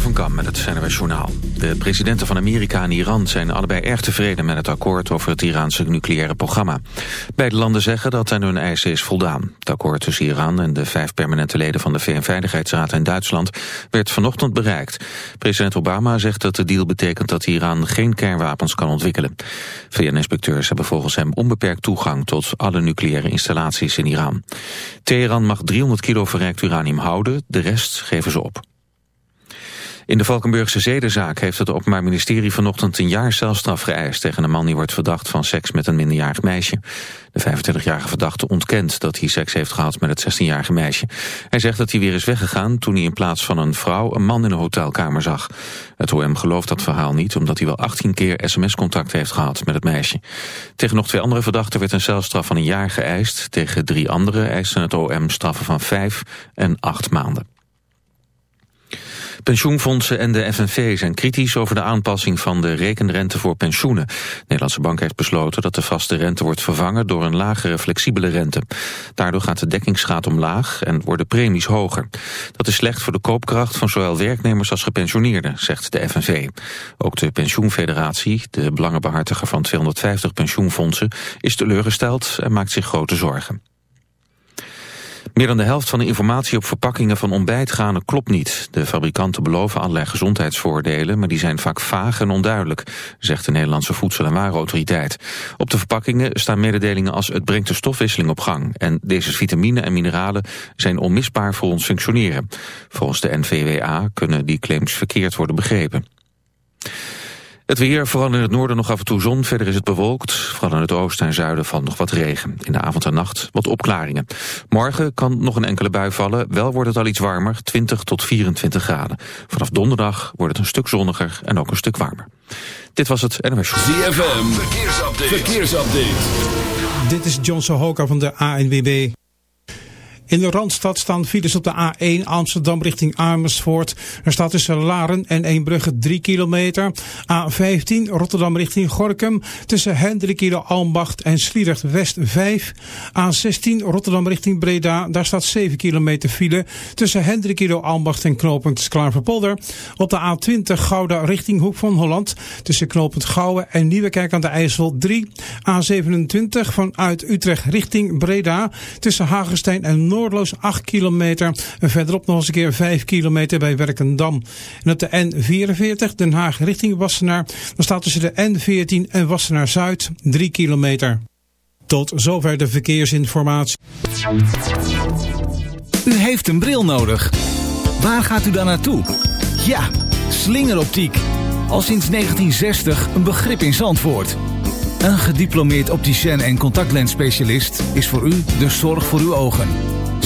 Van Kam met het NRS Journaal. De presidenten van Amerika en Iran zijn allebei erg tevreden met het akkoord over het Iraanse nucleaire programma. Beide landen zeggen dat aan hun eisen is voldaan. Het akkoord tussen Iran en de vijf permanente leden van de VN-veiligheidsraad in Duitsland werd vanochtend bereikt. President Obama zegt dat de deal betekent dat Iran geen kernwapens kan ontwikkelen. VN-inspecteurs hebben volgens hem onbeperkt toegang tot alle nucleaire installaties in Iran. Teheran mag 300 kilo verrijkt uranium houden, de rest geven ze op. In de Valkenburgse zedenzaak heeft het Openbaar Ministerie vanochtend een jaar celstraf geëist tegen een man die wordt verdacht van seks met een minderjarig meisje. De 25-jarige verdachte ontkent dat hij seks heeft gehad met het 16-jarige meisje. Hij zegt dat hij weer is weggegaan toen hij in plaats van een vrouw een man in een hotelkamer zag. Het OM gelooft dat verhaal niet omdat hij wel 18 keer sms-contact heeft gehad met het meisje. Tegen nog twee andere verdachten werd een celstraf van een jaar geëist. Tegen drie anderen eisten het OM straffen van vijf en acht maanden. Pensioenfondsen en de FNV zijn kritisch over de aanpassing van de rekenrente voor pensioenen. De Nederlandse Bank heeft besloten dat de vaste rente wordt vervangen door een lagere flexibele rente. Daardoor gaat de dekkingsgraad omlaag en worden premies hoger. Dat is slecht voor de koopkracht van zowel werknemers als gepensioneerden, zegt de FNV. Ook de pensioenfederatie, de belangenbehartiger van 250 pensioenfondsen, is teleurgesteld en maakt zich grote zorgen. Meer dan de helft van de informatie op verpakkingen van ontbijtgranen klopt niet. De fabrikanten beloven allerlei gezondheidsvoordelen, maar die zijn vaak vaag en onduidelijk, zegt de Nederlandse Voedsel- en Warenautoriteit. Op de verpakkingen staan mededelingen als het brengt de stofwisseling op gang en deze vitamine en mineralen zijn onmisbaar voor ons functioneren. Volgens de NVWA kunnen die claims verkeerd worden begrepen. Het weer, vooral in het noorden nog af en toe zon. Verder is het bewolkt. Vooral in het oosten en zuiden valt nog wat regen. In de avond en nacht wat opklaringen. Morgen kan nog een enkele bui vallen. Wel wordt het al iets warmer, 20 tot 24 graden. Vanaf donderdag wordt het een stuk zonniger en ook een stuk warmer. Dit was het NMS Show. ZFM, verkeersupdate. verkeersupdate. Dit is John Sohoka van de ANWB. In de Randstad staan files op de A1 Amsterdam richting Amersfoort. Er staat tussen Laren en Eembrugge 3 kilometer. A15 Rotterdam richting Gorkum. Tussen Hendrikido Almbacht en Sliedrecht West 5. A16 Rotterdam richting Breda. Daar staat 7 kilometer file. Tussen Hendrikido Almbacht en knooppunt Klaverpolder. Op de A20 Gouda richting Hoek van Holland. Tussen knooppunt Gouwen en Nieuwekerk aan de IJssel 3. A27 vanuit Utrecht richting Breda. Tussen Hagenstein en Noord Noordloos 8 kilometer. En verderop nog eens een keer 5 kilometer bij Werkendam. En op de N44 Den Haag richting Wassenaar. Dan staat tussen de N14 en Wassenaar Zuid 3 kilometer. Tot zover de verkeersinformatie. U heeft een bril nodig. Waar gaat u dan naartoe? Ja, slingeroptiek. Al sinds 1960 een begrip in Zandvoort. Een gediplomeerd opticien en contactlensspecialist is voor u de zorg voor uw ogen.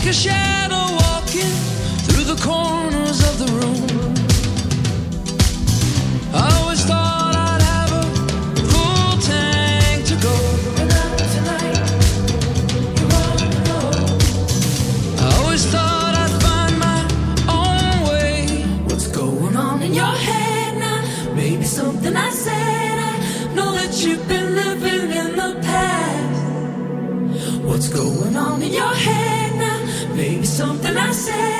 like a shadow something I said.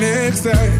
next day.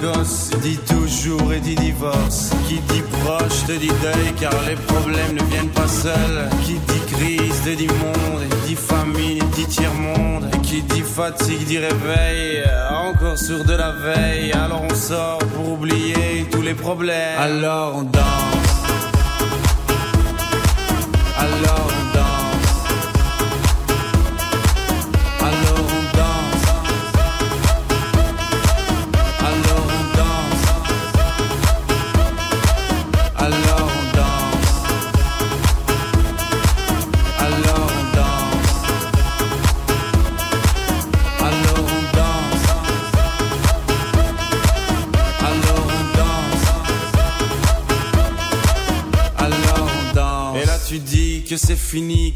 gosse dit toujours et dit divorce. Qui dit proche te dit deuil car les problèmes ne viennent pas seuls. Qui dit crise te dit monde, et dit famine dit tiers-monde. Et qui dit fatigue dit réveil, encore sourd de la veille. Alors on sort pour oublier tous les problèmes. Alors on danse.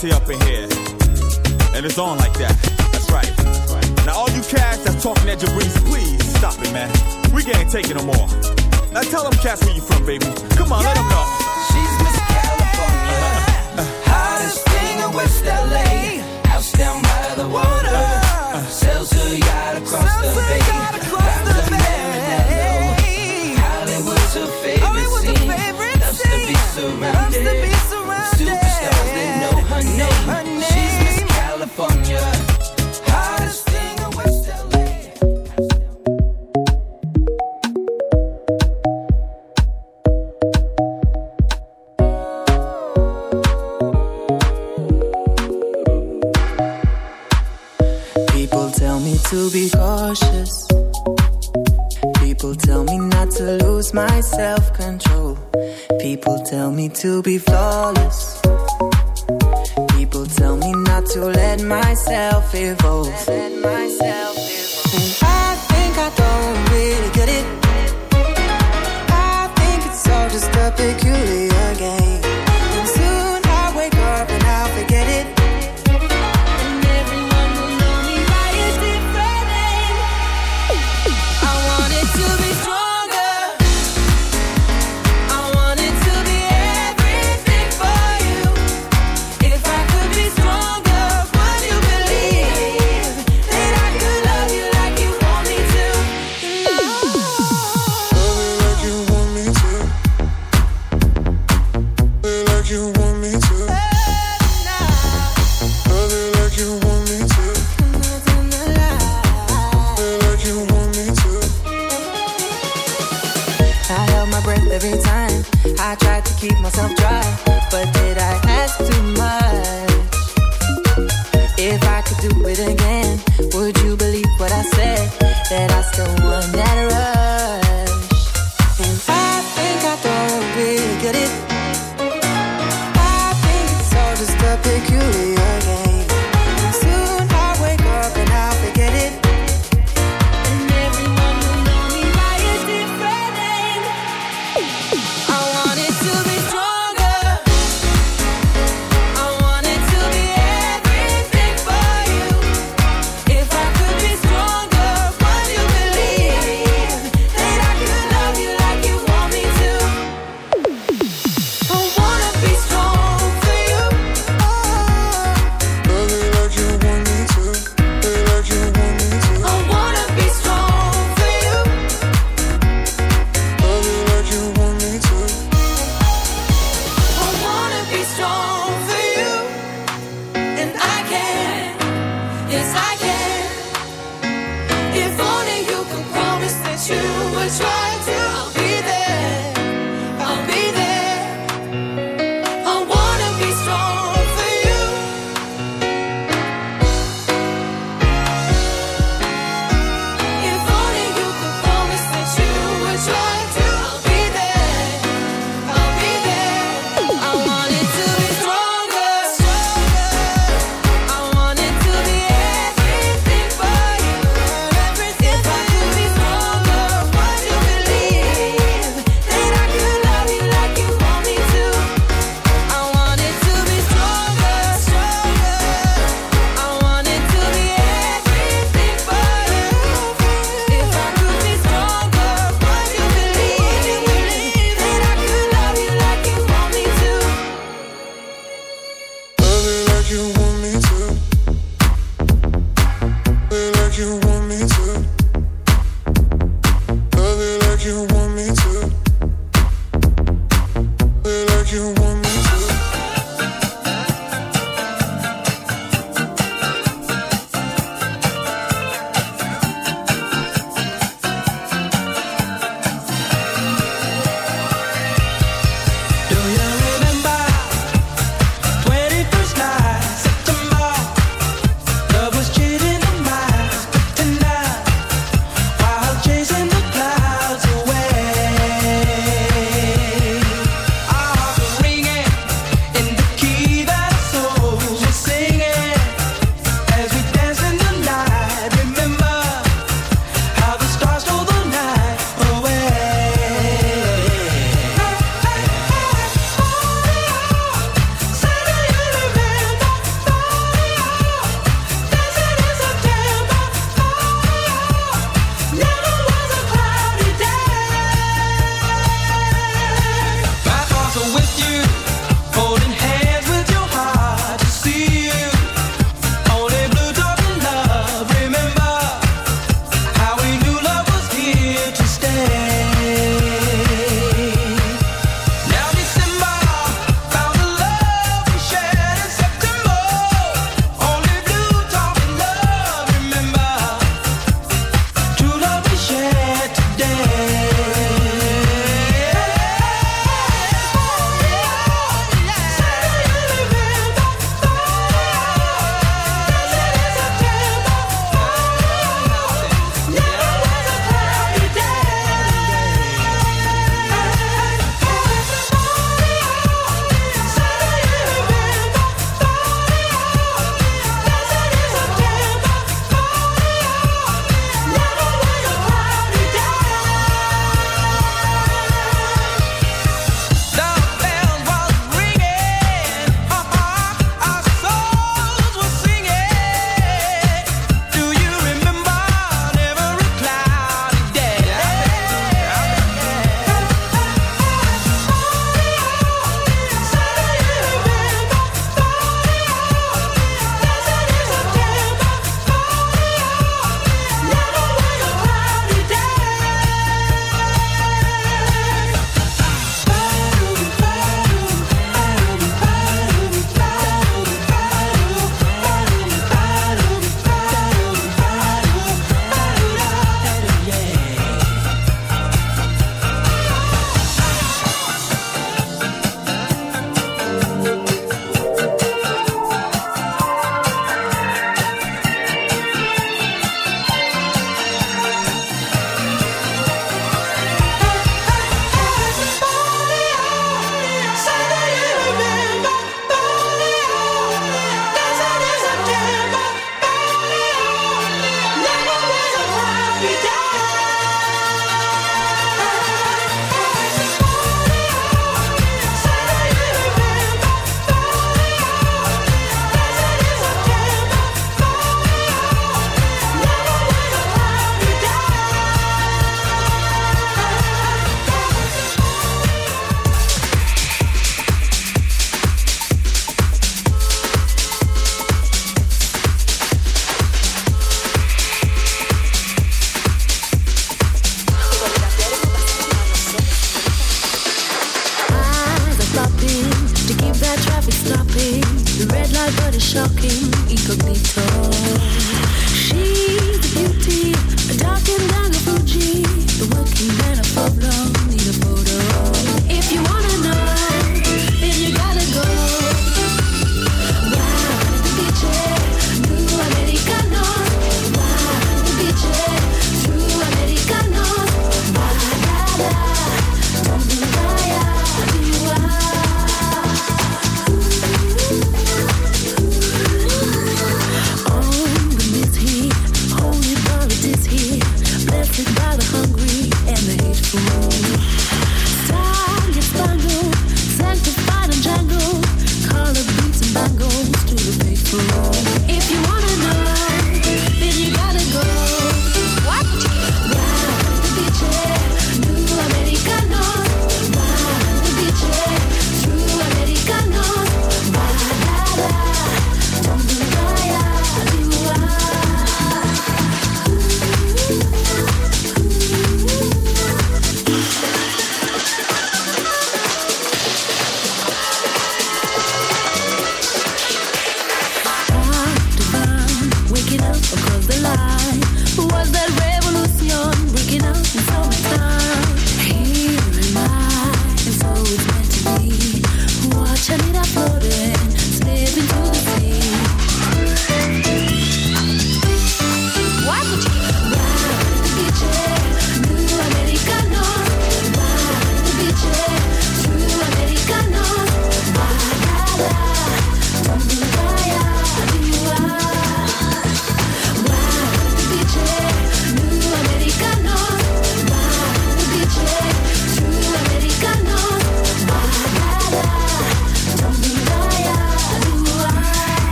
party up in here. And it's on like that. That's right. Now, all you cats that's talking at Jabriz, please stop it, man. We can't take it no more. Now, tell them cats where you from, baby. Come on, yeah. let them know.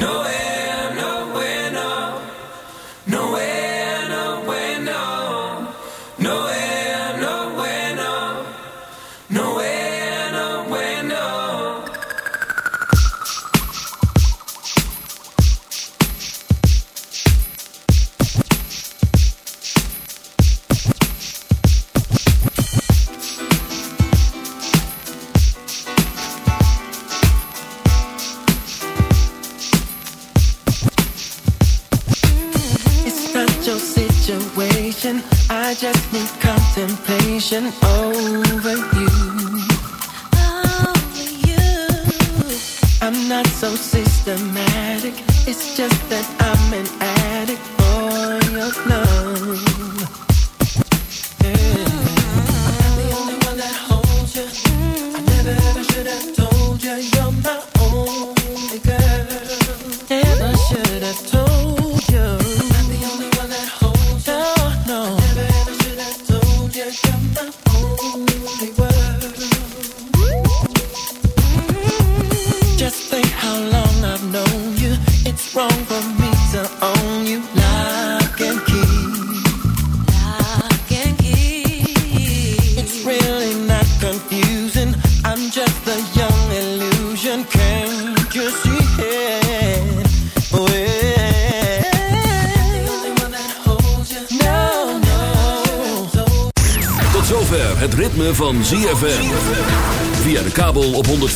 No es passion.